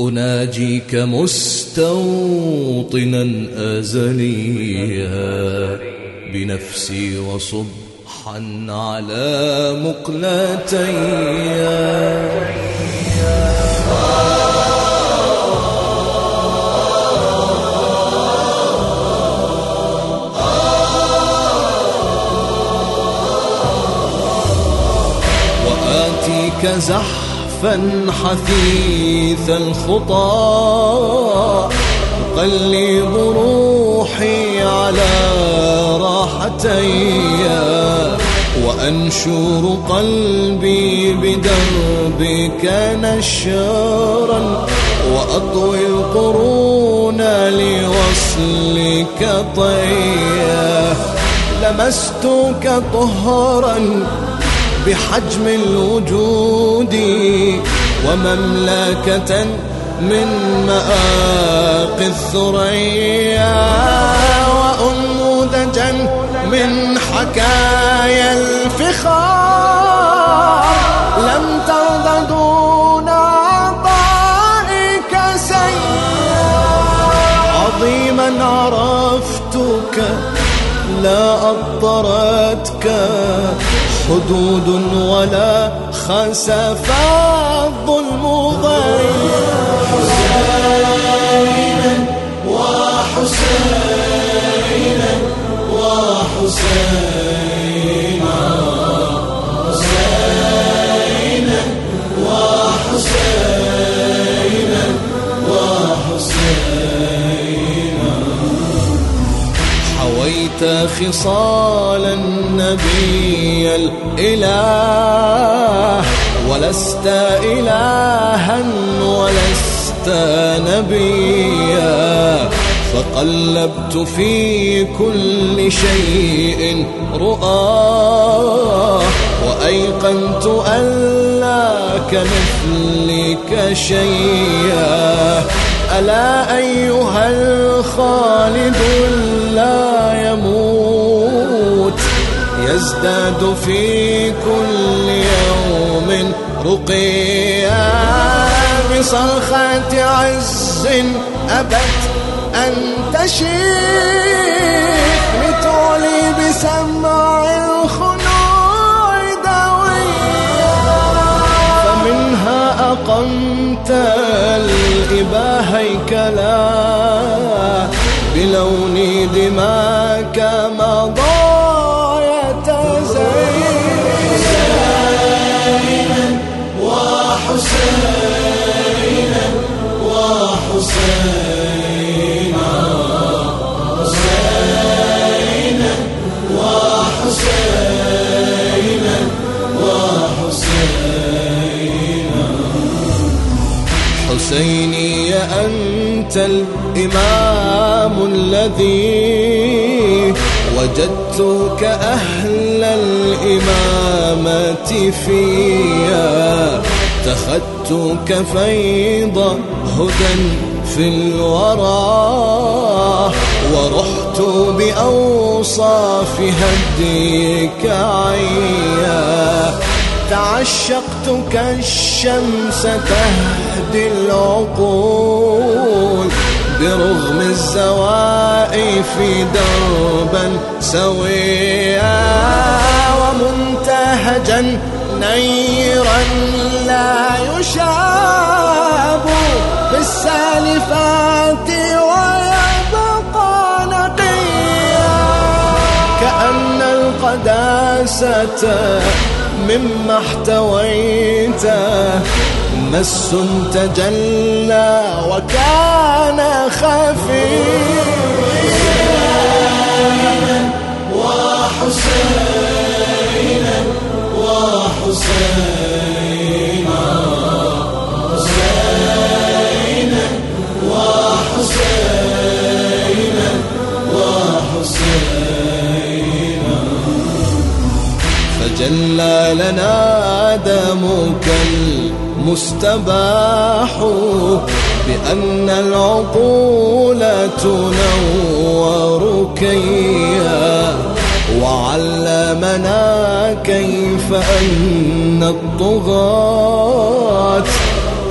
أناجيك مستوطنا أزليا بنفسي وصبحا على مقلتي وآتيك حثيث الخطى أقلب روحي على راحتي وأنشر قلبي بدربك نشرا وأطوي القرون لوصلك طيا لمستك طهرا بحجم الوجود ومملكة من مآقي الثريا وأنموذجا من حكايا الفخار. لم ترض دون عطائك سيا عظيما عرفتك لا أطرتك حدود ولا خسف الظلم ضيق حسينا وحسينا وحسينا خصال النبي الإله ولست إلها ولست نبيا. فقلبت في كل شيء رؤاه وأيقنت أن لا كمثلك شيئا. ألا أيها الخالد لا يموت يزداد في كل يوم رقيا بصرخة عز أبت أن تشيخ لتعلي بسمع الإبا هيكلا بلون حسيني أنت الإمام الذي وجدتك أهل الإمامة فيا اتخذتك فيض هدى في الورى ورحت بأوصاف هديك عيا. تعشقتك الشمس تهدي العقول برغم الزوائف دربا سويا ومنتهجا نيرا لا يشاب بالسالفات ويبقى نقيا كأن القداسة مما احتويت مس تجلى وكان خفيا دمك المستباح بأن العقول تنور كيا وعلمنا كيف أن الطغاة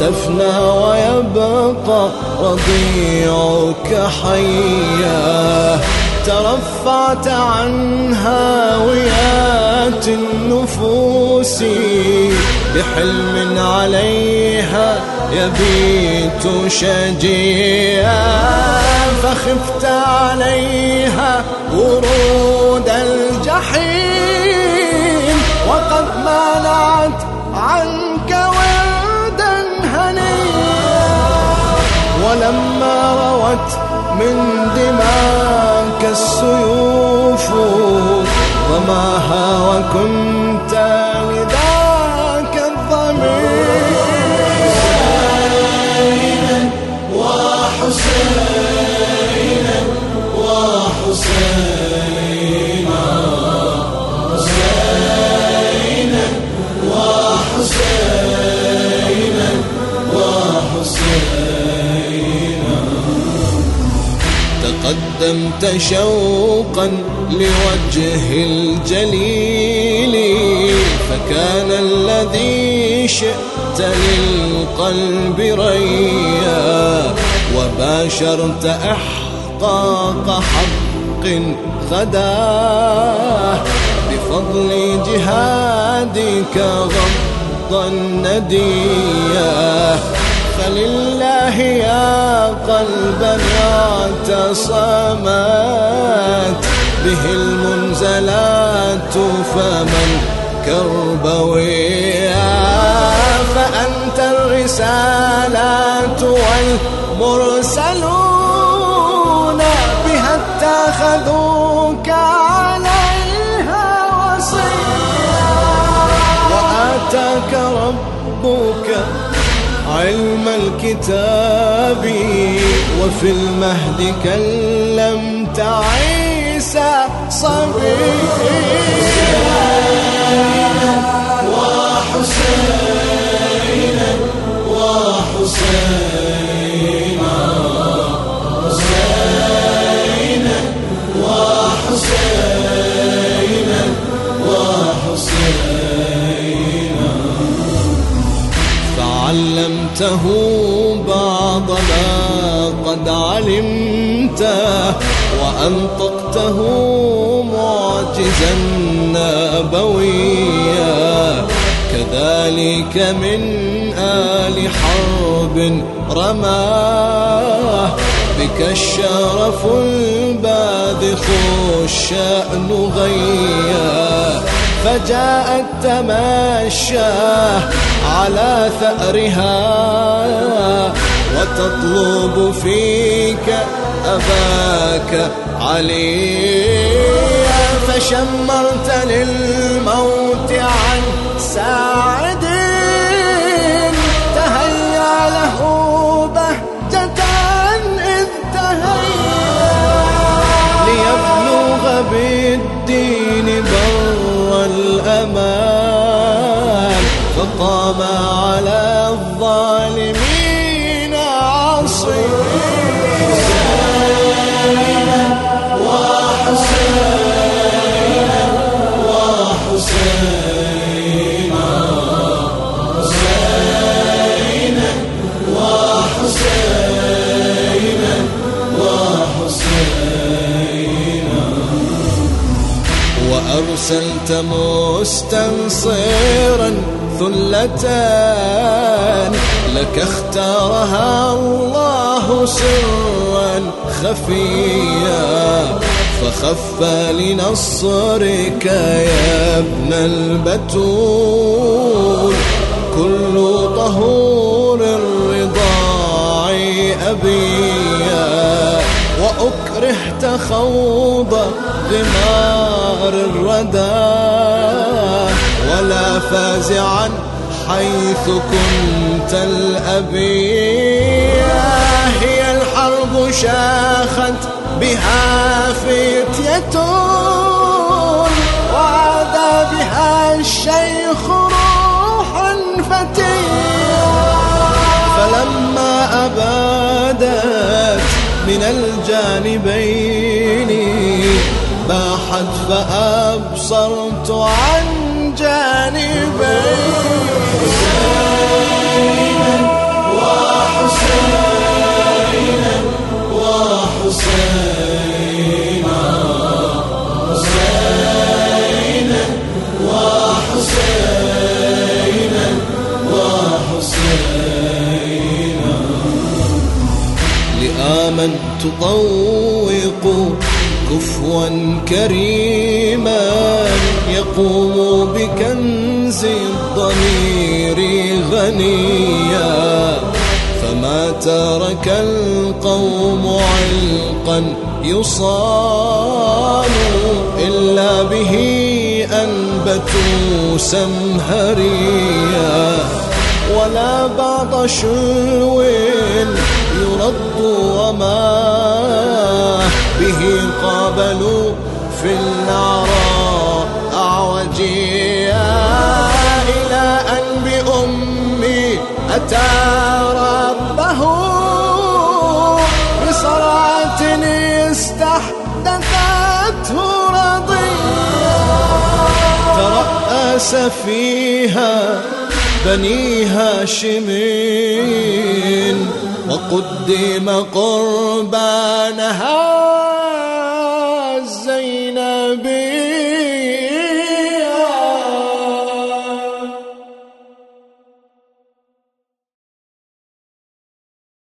تفنى ويبقى بقى رضيعك حيا ترفعت عن هاويات النفوس بحلم عليها يبيت شجيا فخفت عليها ورود الجحيم. وقد منعت عنك وردا هنيا ولما روت من دماك السيوف ضماها وكنت وحسينا وحسينا حسينا وحسينا وحسينا تقدمت شوقا لوجه الجليل فكان الذي شئت للقلب ريا وباشرت أحقاق حق غداه بفضل جهادك غضا نديا فلله يا قلبنا اعتصمت به المنزلات فمن كربويا. فأنت الرسالات والمرسلون بها اتخذوك عليها وصيا. وآتاك ربك علم الكتاب وفي المهد كلمت عيسى صبيا. وحسينا فعلمته بعض ما قد علمت وأنطقته معجزا نبويا. كذلك من آل حرب رماه بك الشرف الباذخ الشأن غيا. فجاءت تماشى على ثأرها وتطلب فيك أباك عليا فشمرت للموت عن ساعد فقام على الظالمين وحسينا حسينا وحسينا وأرسلت مستنصرا ثلتان لك اختارها الله سرا خفيا فخف لنصرك يا ابن البتول. كل طهور الرضاع أبيا وأكرهت خوض غمار الردى ولا فازعا حيث كنت الأبيا هي الحرب شاخت بها فتية وعاد بها الشيخ روحا فتيا فلما أبادت من الجانبين باحت فأبصرت جانبي حسينا وحسين لآمن تطوق كفوا كريما الضمير غنيا فما ترك القوم علقا يصان إلا به أنبتوا سمهريا ولا بعض شلو يرد وما به قابلوا في النار ترأس فيها بني هاشمين وقدم قربانها